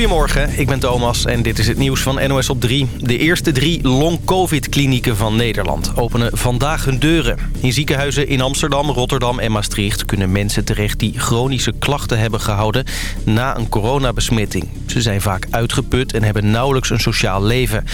Goedemorgen, ik ben Thomas en dit is het nieuws van NOS op 3. De eerste drie long-covid-klinieken van Nederland openen vandaag hun deuren. In ziekenhuizen in Amsterdam, Rotterdam en Maastricht... kunnen mensen terecht die chronische klachten hebben gehouden... na een coronabesmetting. Ze zijn vaak uitgeput en hebben nauwelijks een sociaal leven.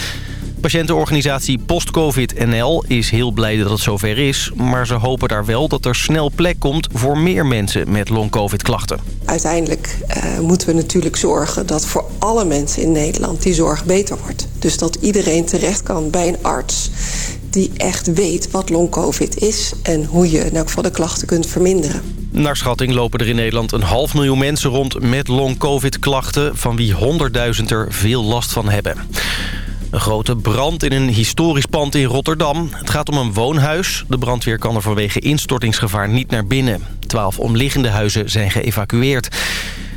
Patiëntenorganisatie Post-Covid NL is heel blij dat het zover is... maar ze hopen daar wel dat er snel plek komt voor meer mensen met long-covid-klachten. Uiteindelijk uh, moeten we natuurlijk zorgen dat voor alle mensen in Nederland die zorg beter wordt. Dus dat iedereen terecht kan bij een arts die echt weet wat long-covid is... en hoe je in elk geval de klachten kunt verminderen. Naar schatting lopen er in Nederland een half miljoen mensen rond met long-covid-klachten... van wie 100.000 er veel last van hebben. Een grote brand in een historisch pand in Rotterdam. Het gaat om een woonhuis. De brandweer kan er vanwege instortingsgevaar niet naar binnen. Twaalf omliggende huizen zijn geëvacueerd.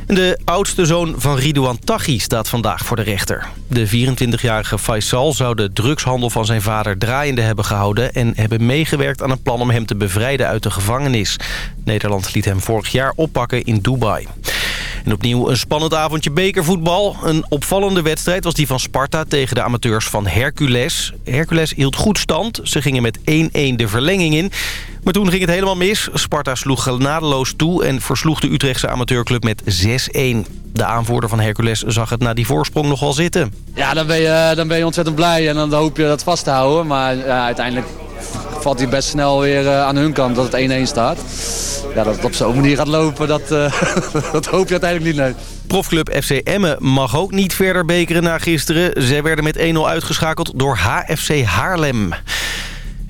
De oudste zoon van Ridouan Taghi staat vandaag voor de rechter. De 24-jarige Faisal zou de drugshandel van zijn vader draaiende hebben gehouden... en hebben meegewerkt aan een plan om hem te bevrijden uit de gevangenis. Nederland liet hem vorig jaar oppakken in Dubai. En opnieuw een spannend avondje bekervoetbal. Een opvallende wedstrijd was die van Sparta tegen de amateurs van Hercules. Hercules hield goed stand. Ze gingen met 1-1 de verlenging in. Maar toen ging het helemaal mis. Sparta sloeg genadeloos toe en versloeg de Utrechtse amateurclub met 6-1. De aanvoerder van Hercules zag het na die voorsprong nog wel zitten. Ja, dan ben je, dan ben je ontzettend blij en dan hoop je dat vast te houden. Maar ja, uiteindelijk valt hij best snel weer eh, aan hun kant dat het 1-1 staat. Ja, dat het op zo'n manier gaat lopen, dat, uh, dat hoop je uiteindelijk niet. Nee. Profclub FC Emmen mag ook niet verder bekeren na gisteren. Zij werden met 1-0 uitgeschakeld door HFC Haarlem.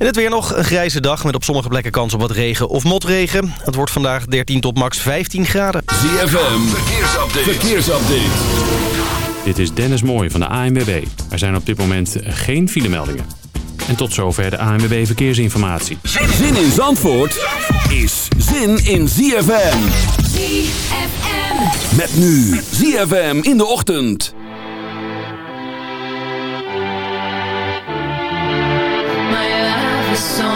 En het weer nog een grijze dag met op sommige plekken kans op wat regen of motregen. Het wordt vandaag 13 tot max 15 graden. ZFM, verkeersupdate. verkeersupdate. Dit is Dennis Mooij van de ANWB. Er zijn op dit moment geen filemeldingen. En tot zover de ANWB Verkeersinformatie. Zin in Zandvoort is zin in ZFM. ZFM. Met nu ZFM in de ochtend. so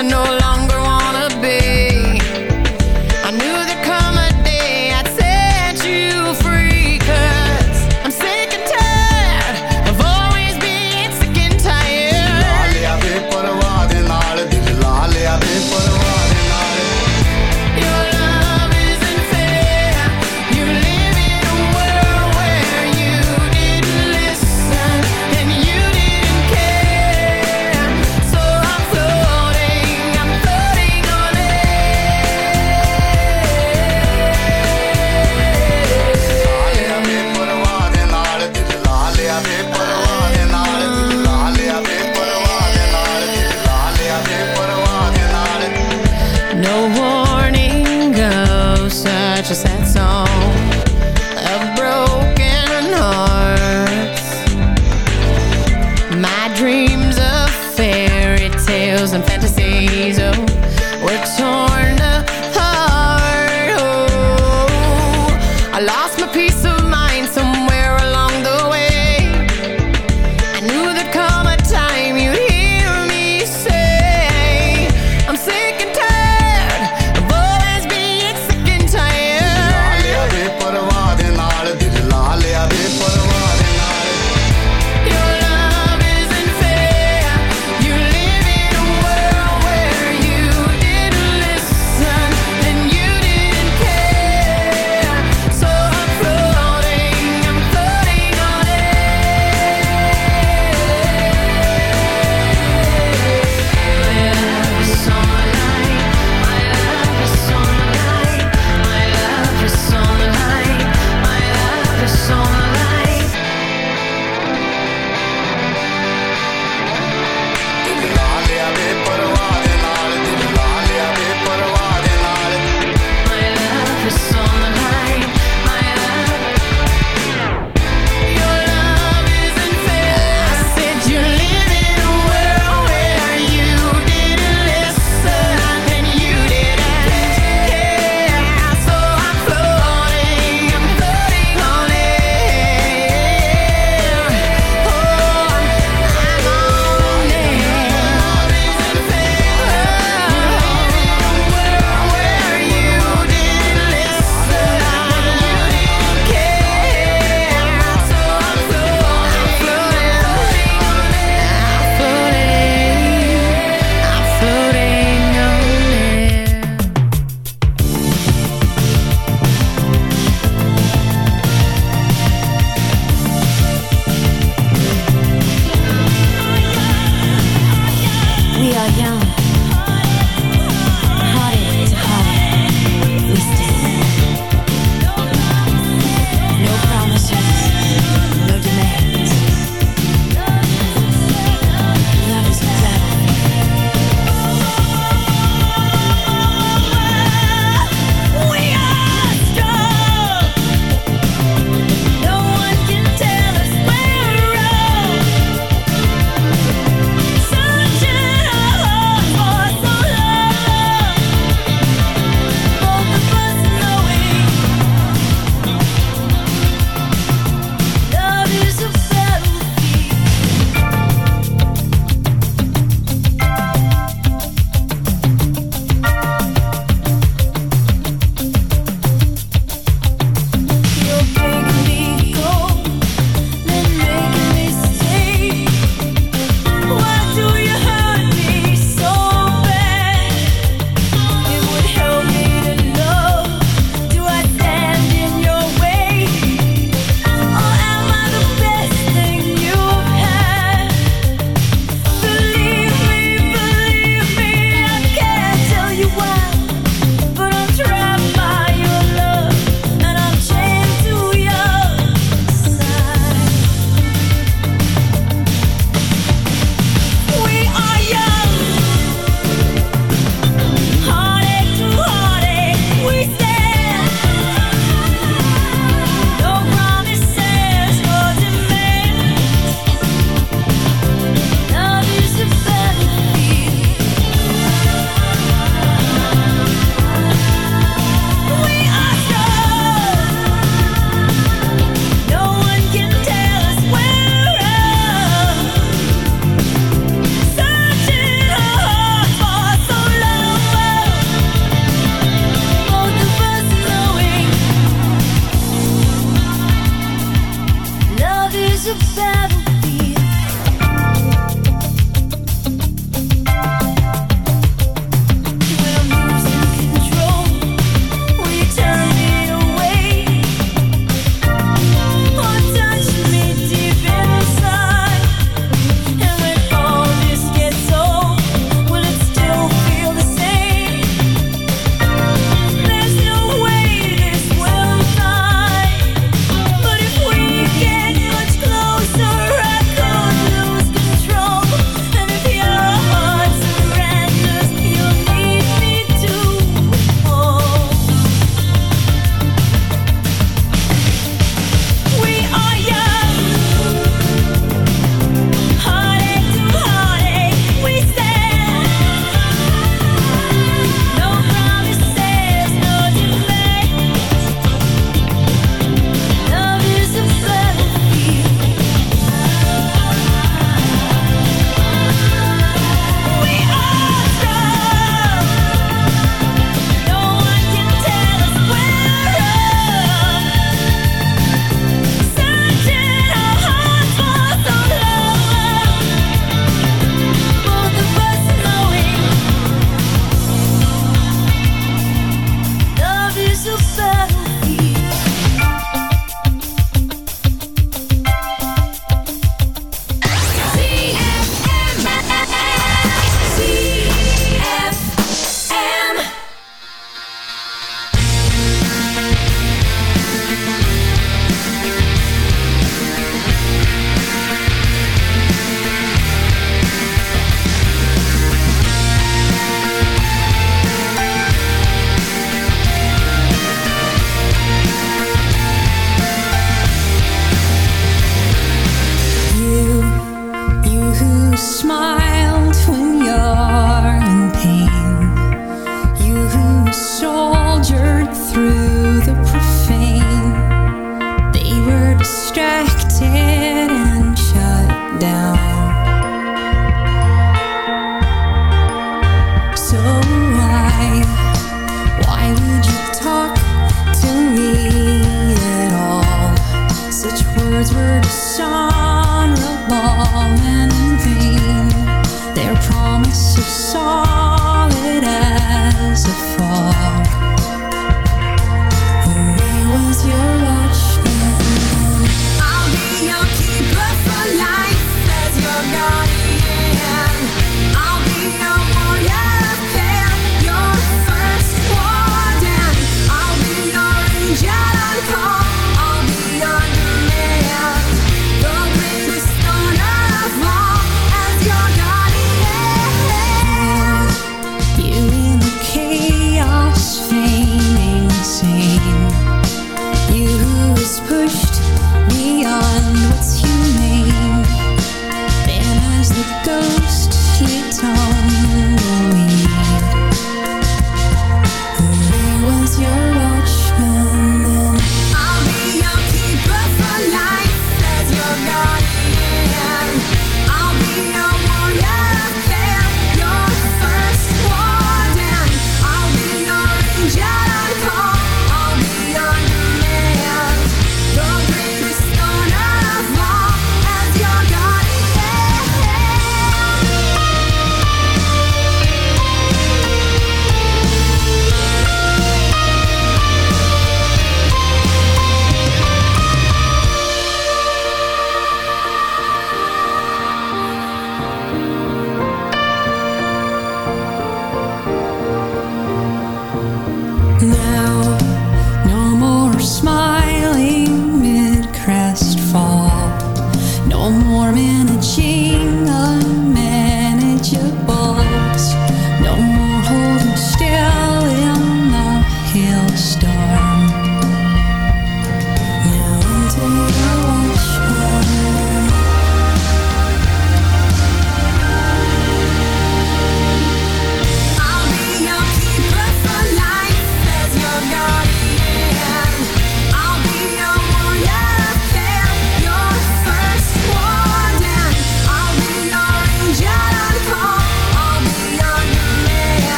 and know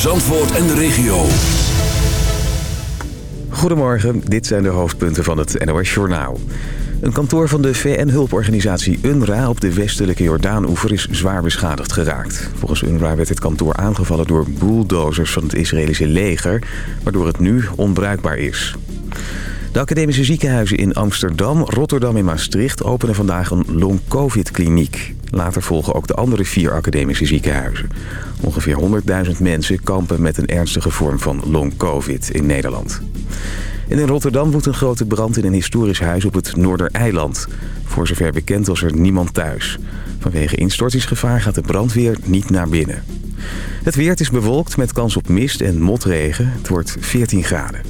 Zandvoort en de regio. Goedemorgen, dit zijn de hoofdpunten van het NOS Journaal. Een kantoor van de VN-hulporganisatie UNRWA op de westelijke Jordaan-oever is zwaar beschadigd geraakt. Volgens UNRWA werd het kantoor aangevallen door bulldozers van het Israëlische leger, waardoor het nu onbruikbaar is. De academische ziekenhuizen in Amsterdam, Rotterdam en Maastricht openen vandaag een long-covid-kliniek. Later volgen ook de andere vier academische ziekenhuizen. Ongeveer 100.000 mensen kampen met een ernstige vorm van long-covid in Nederland. En in Rotterdam woedt een grote brand in een historisch huis op het Noordereiland. Voor zover bekend was er niemand thuis. Vanwege instortingsgevaar gaat de brandweer niet naar binnen. Het weer is bewolkt met kans op mist en motregen. Het wordt 14 graden.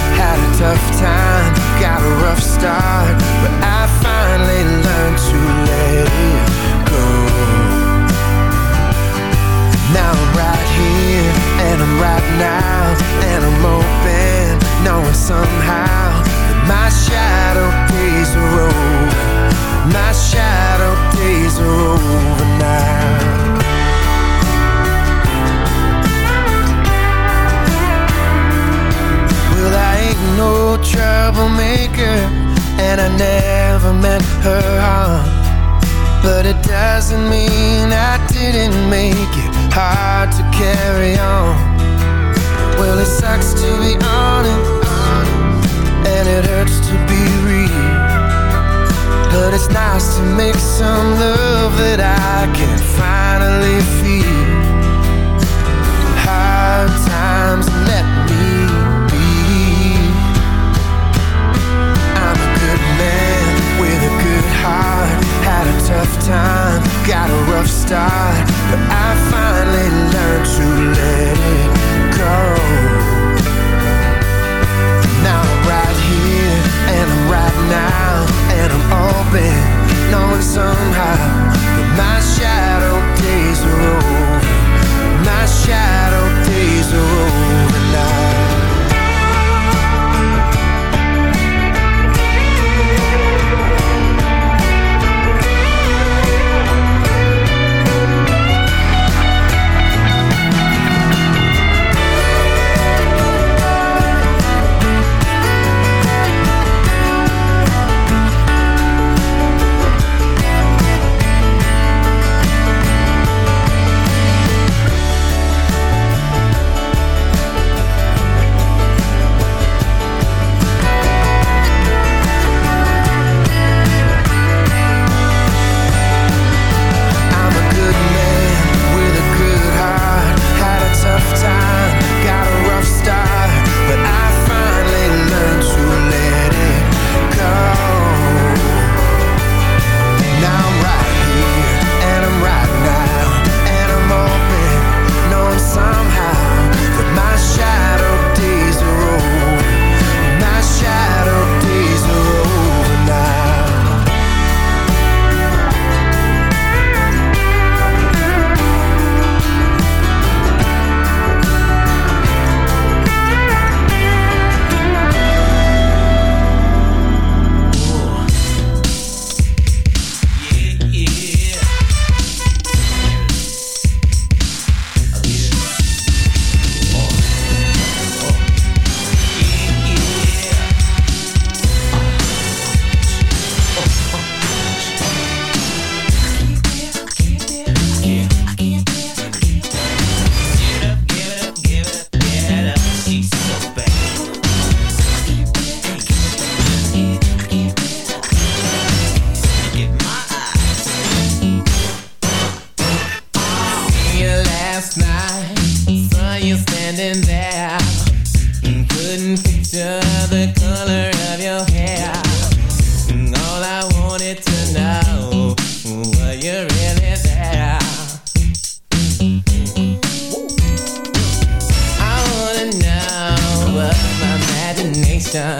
destination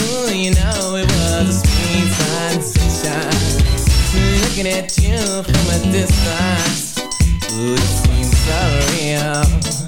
Ooh, you know it was a sweet sensation. Looking at you from a distance. Ooh, it seems so real.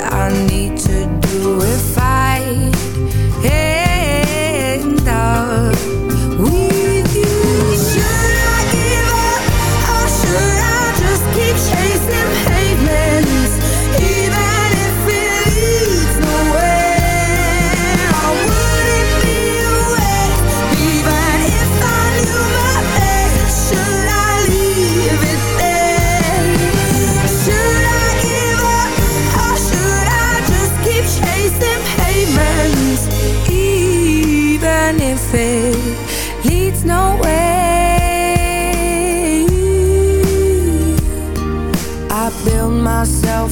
I need to do if I